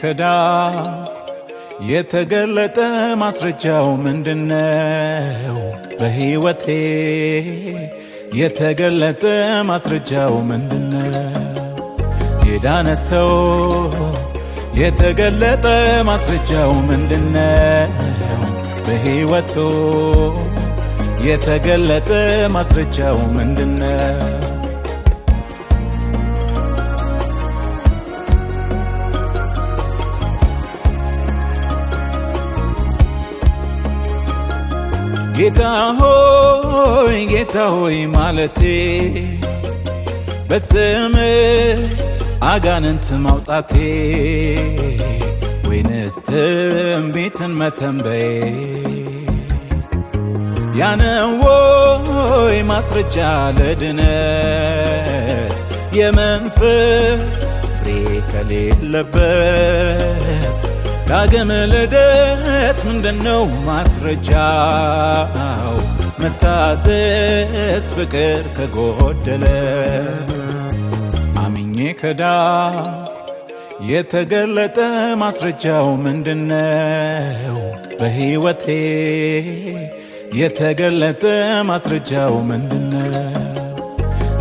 ከዳንኩ የተገለጠ ማስረጃው ምንድነው? በሕይወቴ የተገለጠ ማስረጃው ምንድነው? የዳነ ሰው የተገለጠ ማስረጃው ምንድነው? በሕይወቱ የተገለጠ ማስረጃው ምንድነው? ጌታ ሆይ ጌታ ሆይ ማለቴ በስምህ አጋንንት ማውጣቴ ወይንስ ትንቢትን መተንበዬ? ያነወይ ማስረጃ ለድነት የመንፈስ ፍሬ ከሌለበት ዳግም ልደት ምንድነው ማስረጃው? መታዘዝ ፍቅር ከጎደለ አምኜ ከዳንኩ የተገለጠ ማስረጃው ምንድነው? በሕይወቴ የተገለጠ ማስረጃው ምንድነው?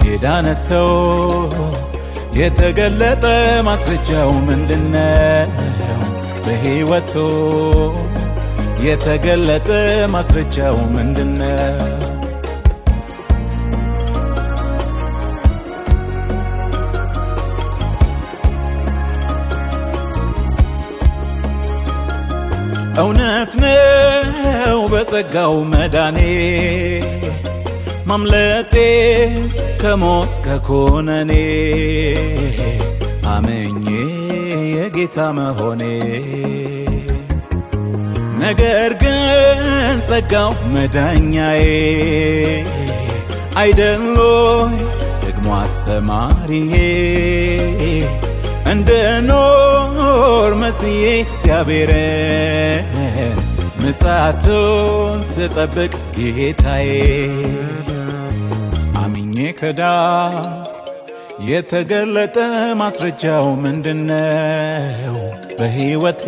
የዳነ ሰው የተገለጠ ማስረጃው ምንድነው? በሕይወቱ የተገለጠ ማስረጃው ምንድነው? እውነት ነው በጸጋው መዳኔ ማምለጤ ከሞት ከኮነኔ አምኜ የጌታ መሆኔ። ነገር ግን ጸጋው መዳኛዬ አይደሎይ ደግሞ አስተማሪዬ እንደ ኖር መስዬ እግዚአብሔርን ምጽአቱን ስጠብቅ ጌታዬ። አምኜ ከዳንኩ የተገለጠ ማስረጃው ምንድነው? በሕይወቴ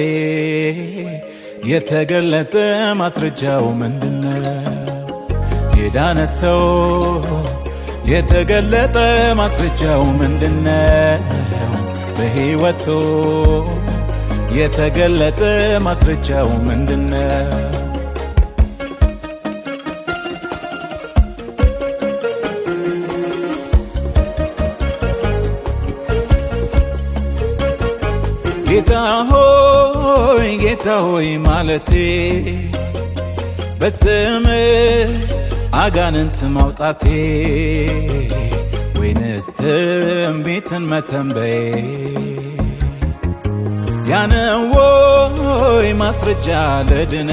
የተገለጠ ማስረጃው ምንድነው? የዳነ ሰው የተገለጠ ማስረጃው ምንድነው? በሕይወቱ የተገለጠ ማስረጃው ምንድነው? ጌታ ሆይ ጌታ ሆይ ማለቴ በስምህ አጋንንት ማውጣቴ ወይንስ ትንቢትን መተንበዬ? ያነወይ ማስረጃ ለድነት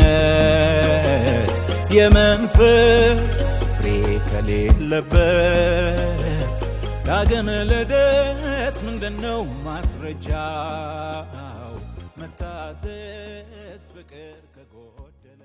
የመንፈስ ፍሬ ከሌለበት ዳግም ልደት ምንድነው ማስረጃው? መታዘዝ ፍቅር ከጎደለ